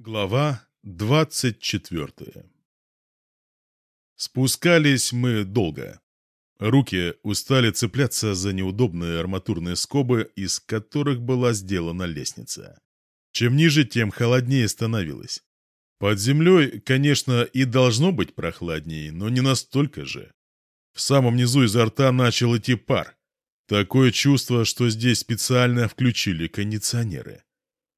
Глава двадцать четвертая Спускались мы долго. Руки устали цепляться за неудобные арматурные скобы, из которых была сделана лестница. Чем ниже, тем холоднее становилось. Под землей, конечно, и должно быть прохладнее, но не настолько же. В самом низу изо рта начал идти пар. Такое чувство, что здесь специально включили кондиционеры.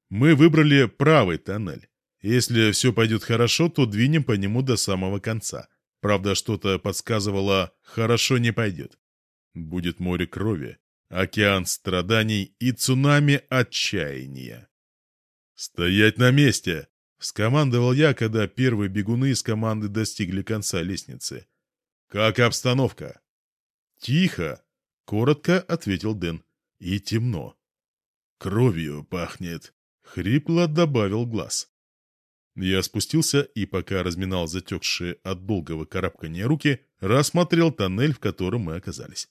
Мы выбрали правый тоннель. Если все пойдет хорошо, то двинем по нему до самого конца. Правда, что-то подсказывало «хорошо не пойдет». Будет море крови, океан страданий и цунами отчаяния. «Стоять на месте!» — скомандовал я, когда первые бегуны из команды достигли конца лестницы. «Как обстановка?» «Тихо!» — коротко ответил Дэн. «И темно». «Кровью пахнет», — хрипло добавил глаз. Я спустился и, пока разминал затекшие от долгого карабкания руки, рассмотрел тоннель, в котором мы оказались.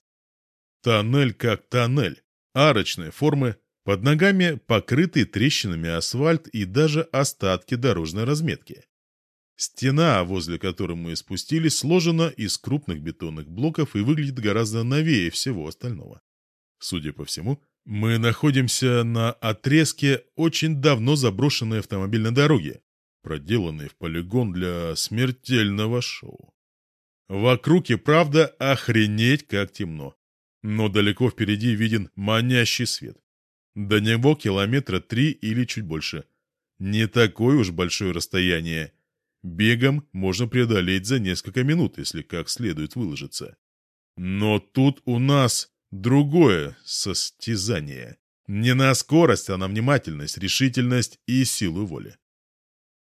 Тоннель как тоннель, арочной формы, под ногами покрытый трещинами асфальт и даже остатки дорожной разметки. Стена, возле которой мы спустились, сложена из крупных бетонных блоков и выглядит гораздо новее всего остального. Судя по всему, мы находимся на отрезке очень давно заброшенной автомобильной дороги, проделанный в полигон для смертельного шоу. Вокруг и правда охренеть как темно. Но далеко впереди виден манящий свет. До него километра три или чуть больше. Не такое уж большое расстояние. Бегом можно преодолеть за несколько минут, если как следует выложиться. Но тут у нас другое состязание. Не на скорость, а на внимательность, решительность и силу воли.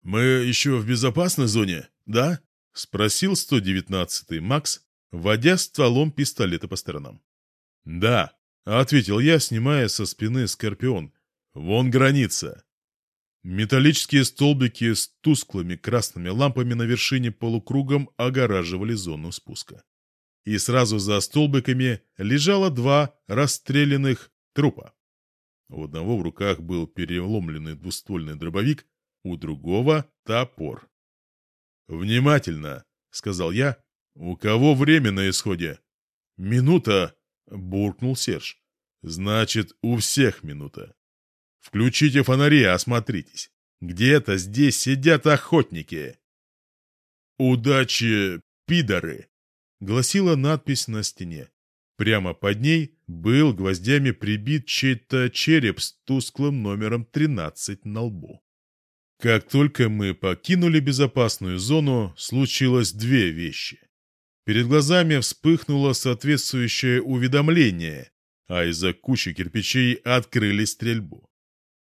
«Мы еще в безопасной зоне, да?» — спросил 119-й Макс, водя стволом пистолета по сторонам. «Да», — ответил я, снимая со спины скорпион. «Вон граница». Металлические столбики с тусклыми красными лампами на вершине полукругом огораживали зону спуска. И сразу за столбиками лежало два расстрелянных трупа. У одного в руках был переломленный двуствольный дробовик, у другого топор. «Внимательно!» — сказал я. «У кого время на исходе?» «Минута!» — буркнул Серж. «Значит, у всех минута. Включите фонари, осмотритесь. Где-то здесь сидят охотники». «Удачи, пидоры!» — гласила надпись на стене. Прямо под ней был гвоздями прибит чей-то череп с тусклым номером 13 на лбу. Как только мы покинули безопасную зону, случилось две вещи. Перед глазами вспыхнуло соответствующее уведомление, а из-за кучи кирпичей открыли стрельбу.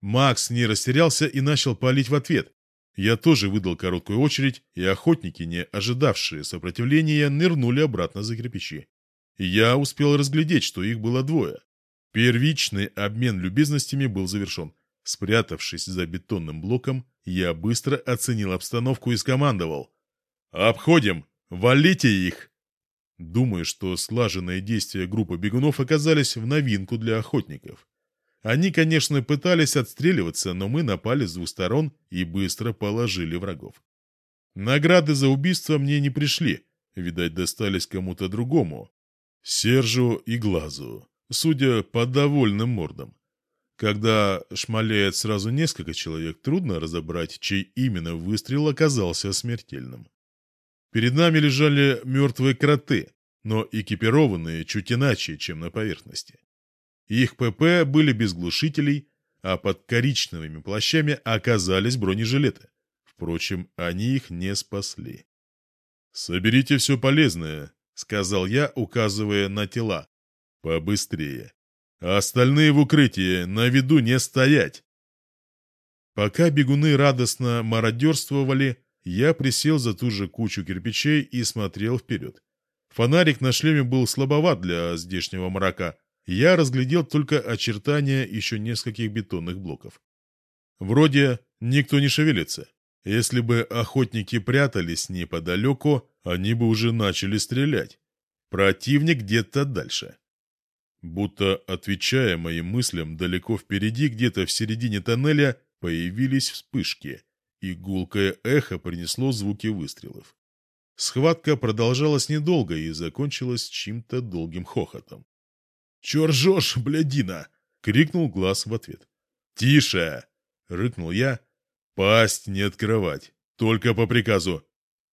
Макс не растерялся и начал палить в ответ. Я тоже выдал короткую очередь, и охотники, не ожидавшие сопротивления, нырнули обратно за кирпичи. Я успел разглядеть, что их было двое. Первичный обмен любезностями был завершен. Спрятавшись за бетонным блоком, я быстро оценил обстановку и скомандовал. «Обходим! Валите их!» Думаю, что слаженные действия группы бегунов оказались в новинку для охотников. Они, конечно, пытались отстреливаться, но мы напали с двух сторон и быстро положили врагов. Награды за убийство мне не пришли, видать, достались кому-то другому. Сержу и Глазу, судя по довольным мордам. Когда шмаляет сразу несколько человек, трудно разобрать, чей именно выстрел оказался смертельным. Перед нами лежали мертвые кроты, но экипированные чуть иначе, чем на поверхности. Их ПП были без глушителей, а под коричневыми плащами оказались бронежилеты. Впрочем, они их не спасли. «Соберите все полезное», — сказал я, указывая на тела. «Побыстрее» а остальные в укрытии, на виду не стоять. Пока бегуны радостно мародерствовали, я присел за ту же кучу кирпичей и смотрел вперед. Фонарик на шлеме был слабоват для здешнего мрака. Я разглядел только очертания еще нескольких бетонных блоков. Вроде никто не шевелится. Если бы охотники прятались неподалеку, они бы уже начали стрелять. Противник где-то дальше. Будто, отвечая моим мыслям, далеко впереди, где-то в середине тоннеля, появились вспышки, и гулкое эхо принесло звуки выстрелов. Схватка продолжалась недолго и закончилась чьим-то долгим хохотом. «Чё блядина?» — крикнул Глаз в ответ. «Тише!» — рыкнул я. «Пасть не открывать, только по приказу».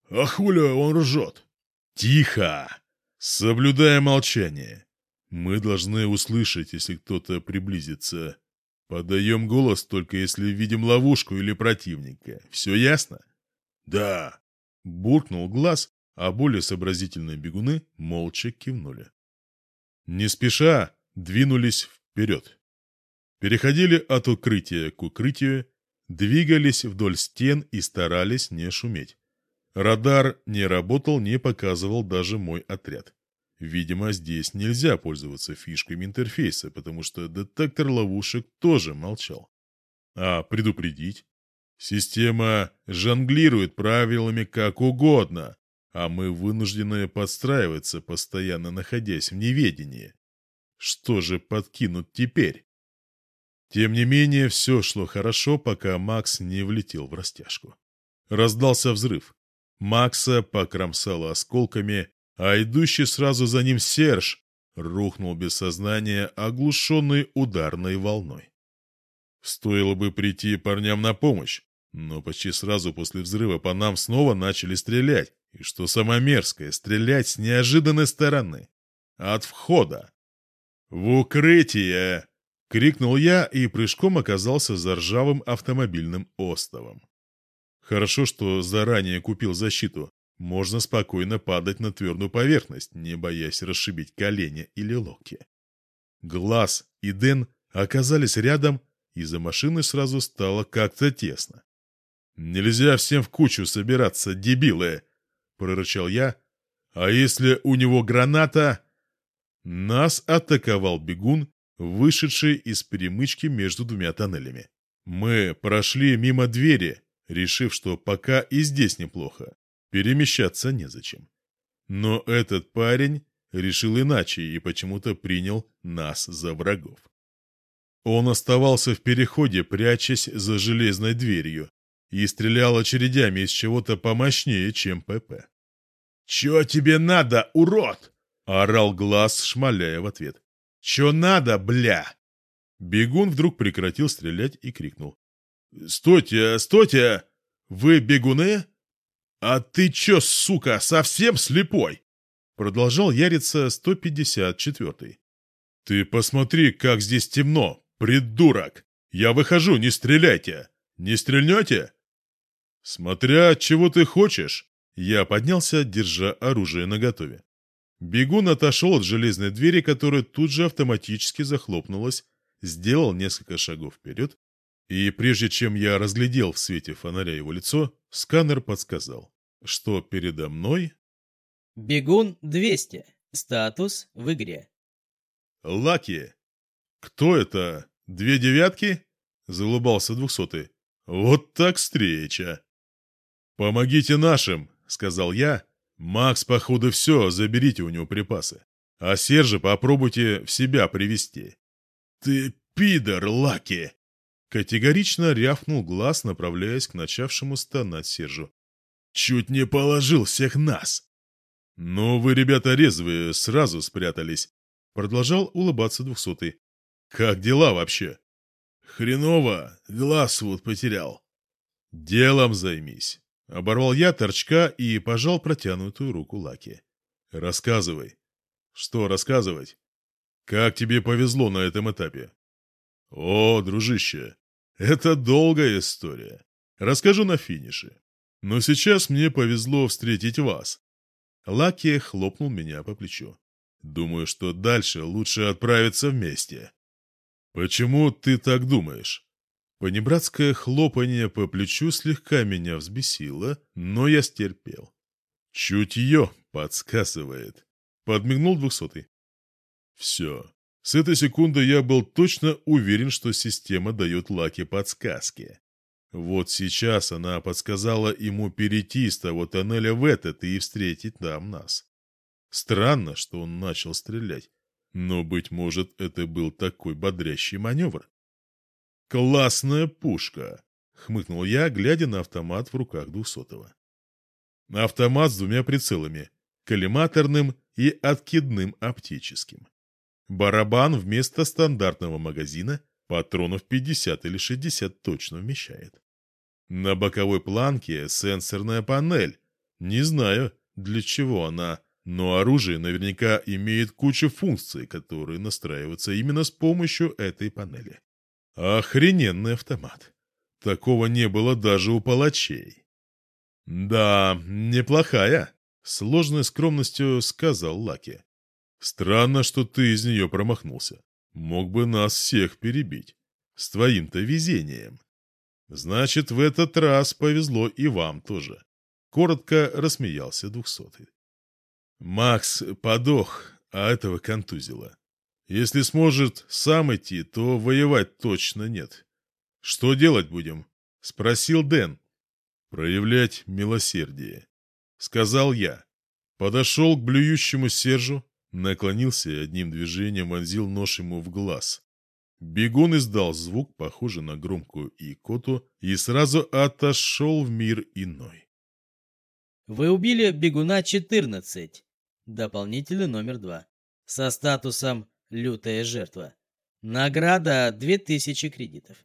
«А хуля он ржет?» «Тихо! Соблюдая молчание. Мы должны услышать, если кто-то приблизится. Подаем голос только если видим ловушку или противника. Все ясно?» «Да», — буркнул глаз, а более сообразительные бегуны молча кивнули. Не спеша двинулись вперед. Переходили от укрытия к укрытию, двигались вдоль стен и старались не шуметь. Радар не работал, не показывал даже мой отряд. Видимо, здесь нельзя пользоваться фишками интерфейса, потому что детектор ловушек тоже молчал. А предупредить? Система жонглирует правилами как угодно, а мы вынуждены подстраиваться, постоянно находясь в неведении. Что же подкинут теперь? Тем не менее, все шло хорошо, пока Макс не влетел в растяжку. Раздался взрыв. Макса покромсало осколками, а идущий сразу за ним Серж рухнул без сознания, оглушенный ударной волной. Стоило бы прийти парням на помощь, но почти сразу после взрыва по нам снова начали стрелять, и что самое мерзкое, стрелять с неожиданной стороны. От входа. «В укрытие!» — крикнул я и прыжком оказался за ржавым автомобильным остовом. Хорошо, что заранее купил защиту, можно спокойно падать на твердую поверхность, не боясь расшибить колени или локти. Глаз и Дэн оказались рядом, и за машиной сразу стало как-то тесно. «Нельзя всем в кучу собираться, дебилы!» — прорычал я. «А если у него граната...» Нас атаковал бегун, вышедший из перемычки между двумя тоннелями. Мы прошли мимо двери, решив, что пока и здесь неплохо. Перемещаться незачем. Но этот парень решил иначе и почему-то принял нас за врагов. Он оставался в переходе, прячась за железной дверью, и стрелял очередями из чего-то помощнее, чем ПП. «Чё тебе надо, урод?» — орал глаз, шмаляя в ответ. «Чё надо, бля?» Бегун вдруг прекратил стрелять и крикнул. «Стойте, стойте! Вы бегуны?» «А ты чё, сука, совсем слепой?» Продолжал яриться 154-й. «Ты посмотри, как здесь темно, придурок! Я выхожу, не стреляйте! Не стрельнете?» «Смотря чего ты хочешь!» Я поднялся, держа оружие наготове. Бегун отошел от железной двери, которая тут же автоматически захлопнулась, сделал несколько шагов вперед, и прежде чем я разглядел в свете фонаря его лицо, сканер подсказал что передо мной... Бегун 200. Статус в игре. Лаки. Кто это? Две девятки? Залыбался двухсотый. Вот так встреча. Помогите нашим, сказал я. Макс, походу, все, заберите у него припасы. А Сержа попробуйте в себя привести. Ты пидор, Лаки! Категорично рявкнул глаз, направляясь к начавшему стонать Сержу. Чуть не положил всех нас. «Ну, вы, ребята, резвые, сразу спрятались», — продолжал улыбаться двухсотый. «Как дела вообще?» «Хреново, глаз вот потерял». «Делом займись», — оборвал я торчка и пожал протянутую руку Лаки. «Рассказывай». «Что рассказывать?» «Как тебе повезло на этом этапе?» «О, дружище, это долгая история. Расскажу на финише. Но сейчас мне повезло встретить вас. Лаки хлопнул меня по плечу. Думаю, что дальше лучше отправиться вместе. Почему ты так думаешь? Понебратское хлопанье по плечу слегка меня взбесило, но я стерпел. Чутье подсказывает. Подмигнул двухсотый. Все. С этой секунды я был точно уверен, что система дает Лаки подсказки. Вот сейчас она подсказала ему перейти из того тоннеля в этот и встретить там нас. Странно, что он начал стрелять, но, быть может, это был такой бодрящий маневр. «Классная пушка!» хмыкнул я, глядя на автомат в руках двухсотого. Автомат с двумя прицелами, коллиматорным и откидным оптическим. Барабан вместо стандартного магазина патронов 50 или 60 точно вмещает. На боковой планке сенсорная панель. Не знаю, для чего она, но оружие наверняка имеет кучу функций, которые настраиваются именно с помощью этой панели. Охрененный автомат. Такого не было даже у палачей. «Да, неплохая», — сложной скромностью сказал Лаки. «Странно, что ты из нее промахнулся. Мог бы нас всех перебить. С твоим-то везением». «Значит, в этот раз повезло и вам тоже», — коротко рассмеялся двухсотый. «Макс подох, а этого контузило. Если сможет сам идти, то воевать точно нет. Что делать будем?» — спросил Дэн. «Проявлять милосердие», — сказал я. Подошел к блюющему Сержу, наклонился и одним движением вонзил нож ему в глаз. Бегун издал звук, похожий на громкую икоту, и сразу отошел в мир иной. Вы убили бегуна 14. Дополнительный номер 2. Со статусом «Лютая жертва». Награда 2000 кредитов.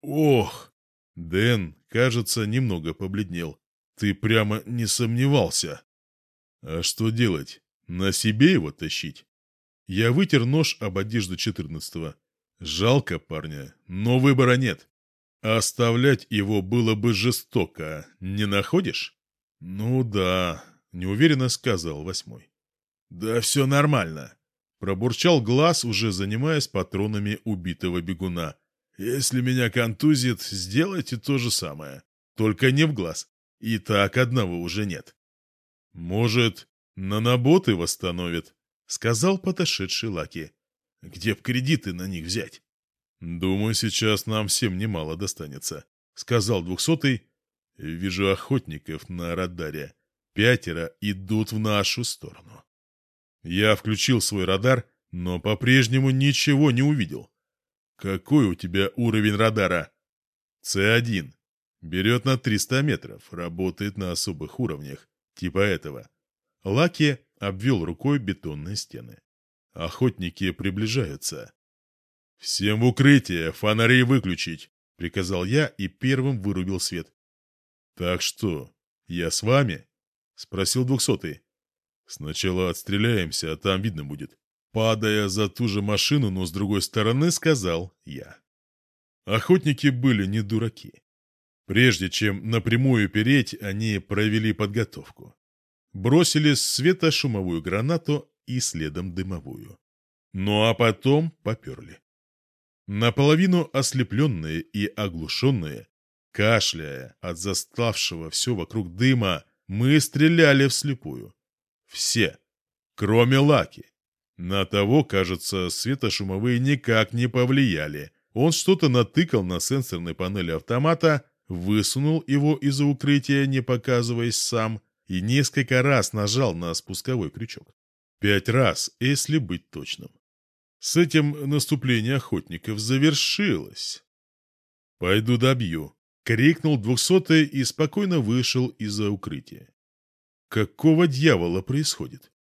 Ох! Дэн, кажется, немного побледнел. Ты прямо не сомневался. А что делать? На себе его тащить? Я вытер нож об одежду четырнадцатого. Жалко парня, но выбора нет. оставлять его было бы жестоко, не находишь? Ну да, неуверенно сказал восьмой. Да все нормально. Пробурчал глаз, уже занимаясь патронами убитого бегуна. Если меня контузит, сделайте то же самое. Только не в глаз. И так одного уже нет. Может, наноботы восстановит, сказал подошедший Лаки. Где б кредиты на них взять? Думаю, сейчас нам всем немало достанется, сказал двухсотый. Вижу охотников на радаре. Пятеро идут в нашу сторону. Я включил свой радар, но по-прежнему ничего не увидел. Какой у тебя уровень радара? С1. Берет на 300 метров, работает на особых уровнях, типа этого. Лаки обвел рукой бетонные стены. Охотники приближаются. «Всем в укрытие, фонари выключить!» — приказал я и первым вырубил свет. «Так что, я с вами?» — спросил двухсотый. «Сначала отстреляемся, а там видно будет». Падая за ту же машину, но с другой стороны, сказал я. Охотники были не дураки. Прежде чем напрямую переть, они провели подготовку. Бросили светошумовую гранату и следом дымовую. Ну а потом поперли. Наполовину ослепленные и оглушенные, кашляя от заставшего все вокруг дыма, мы стреляли вслепую. Все, кроме Лаки. На того, кажется, светошумовые никак не повлияли. Он что-то натыкал на сенсорной панели автомата, высунул его из-за укрытия, не показываясь сам, и несколько раз нажал на спусковой крючок. Пять раз, если быть точным. С этим наступление охотников завершилось. «Пойду добью», — крикнул двухсотый и спокойно вышел из-за укрытия. «Какого дьявола происходит?»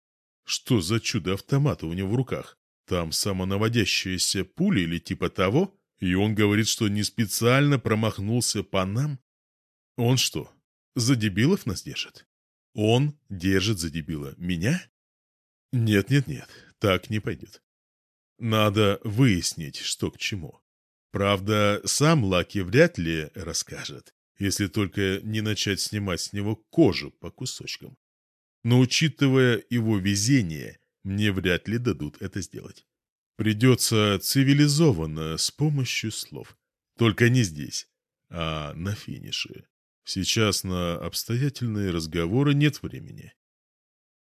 Что за чудо-автомат у него в руках? Там самонаводящаяся пуля или типа того? И он говорит, что не специально промахнулся по нам? Он что, за дебилов нас держит? Он держит за дебила меня? Нет-нет-нет, так не пойдет. Надо выяснить, что к чему. Правда, сам Лаки вряд ли расскажет, если только не начать снимать с него кожу по кусочкам. Но учитывая его везение, мне вряд ли дадут это сделать. Придется цивилизованно, с помощью слов. Только не здесь, а на финише. Сейчас на обстоятельные разговоры нет времени.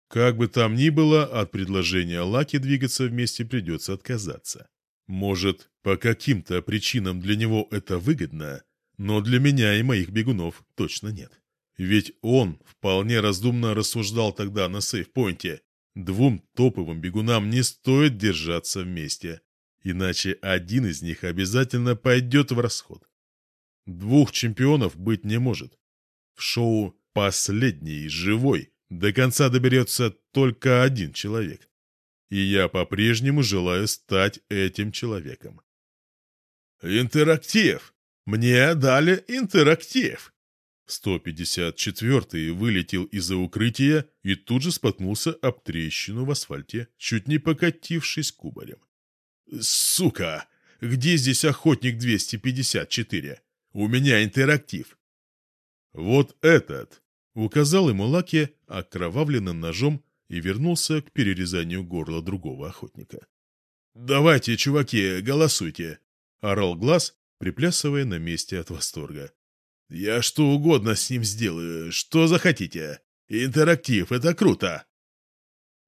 Как бы там ни было, от предложения Лаки двигаться вместе придется отказаться. Может, по каким-то причинам для него это выгодно, но для меня и моих бегунов точно нет. Ведь он вполне разумно рассуждал тогда на сейфпоинте. Двум топовым бегунам не стоит держаться вместе, иначе один из них обязательно пойдет в расход. Двух чемпионов быть не может. В шоу «Последний живой» до конца доберется только один человек. И я по-прежнему желаю стать этим человеком. Интерактив! Мне дали интерактив! 154-й вылетел из-за укрытия и тут же споткнулся об трещину в асфальте, чуть не покатившись кубарем. «Сука! Где здесь охотник 254? У меня интерактив!» «Вот этот!» — указал ему Лаки окровавленным ножом и вернулся к перерезанию горла другого охотника. «Давайте, чуваки, голосуйте!» — орал Глаз, приплясывая на месте от восторга. «Я что угодно с ним сделаю, что захотите. Интерактив — это круто!»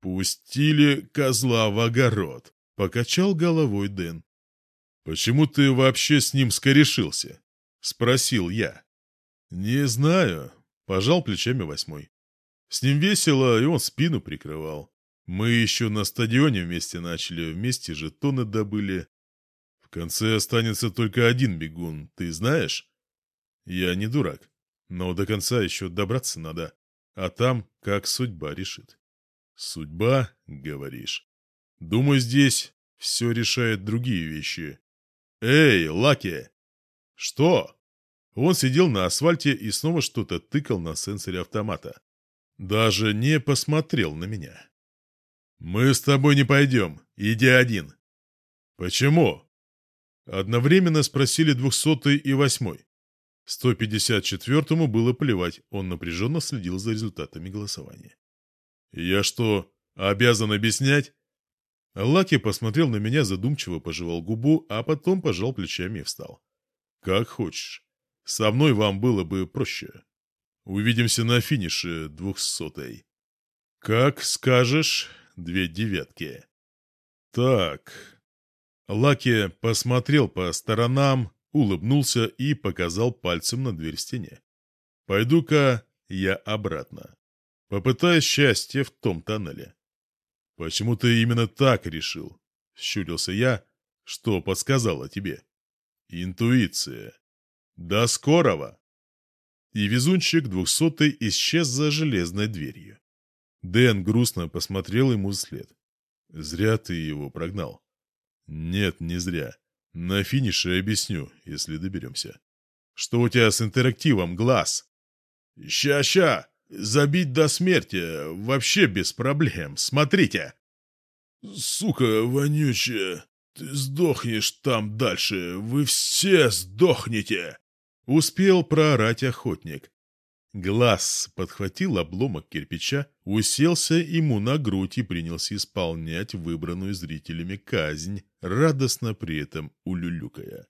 «Пустили козла в огород», — покачал головой Дэн. «Почему ты вообще с ним скорешился?» — спросил я. «Не знаю», — пожал плечами восьмой. С ним весело, и он спину прикрывал. Мы еще на стадионе вместе начали, вместе жетоны добыли. В конце останется только один бегун, ты знаешь? Я не дурак, но до конца еще добраться надо. А там, как судьба решит. Судьба, говоришь? Думаю, здесь все решает другие вещи. Эй, Лаки! Что? Он сидел на асфальте и снова что-то тыкал на сенсоре автомата. Даже не посмотрел на меня. «Мы с тобой не пойдем. Иди один». «Почему?» Одновременно спросили двухсотый и восьмой. 154-му было плевать, он напряженно следил за результатами голосования. «Я что, обязан объяснять?» Лаки посмотрел на меня, задумчиво пожевал губу, а потом пожал плечами и встал. «Как хочешь. Со мной вам было бы проще. Увидимся на финише двухсотой. Как скажешь, две девятки. Так. Лаки посмотрел по сторонам, улыбнулся и показал пальцем на дверь стене. Пойду-ка я обратно. Попытаюсь счастье в том тоннеле. Почему ты именно так решил? Щурился я. Что подсказала тебе? Интуиция. До скорого! и везунчик двухсотый исчез за железной дверью. Дэн грустно посмотрел ему вслед. «Зря ты его прогнал». «Нет, не зря. На финише объясню, если доберемся. Что у тебя с интерактивом, глаз?» «Ща-ща! Забить до смерти! Вообще без проблем! Смотрите!» «Сука вонючая! Ты сдохнешь там дальше! Вы все сдохнете!» Успел проорать охотник. Глаз подхватил обломок кирпича, уселся ему на грудь и принялся исполнять выбранную зрителями казнь, радостно при этом улюлюкая.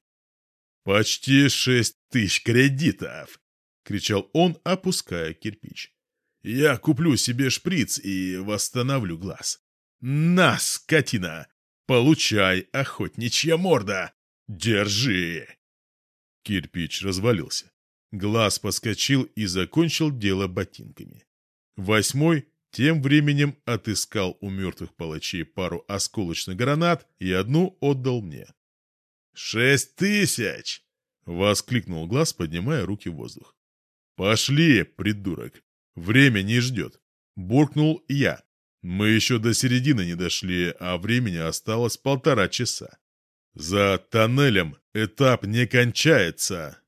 «Почти шесть тысяч кредитов!» — кричал он, опуская кирпич. «Я куплю себе шприц и восстановлю глаз. На, скотина! Получай, охотничья морда! Держи!» Кирпич развалился. Глаз поскочил и закончил дело ботинками. Восьмой тем временем отыскал у мертвых палачей пару осколочных гранат и одну отдал мне. «Шесть тысяч!» — воскликнул Глаз, поднимая руки в воздух. «Пошли, придурок! Время не ждет!» — буркнул я. Мы еще до середины не дошли, а времени осталось полтора часа. За тоннелем этап не кончается.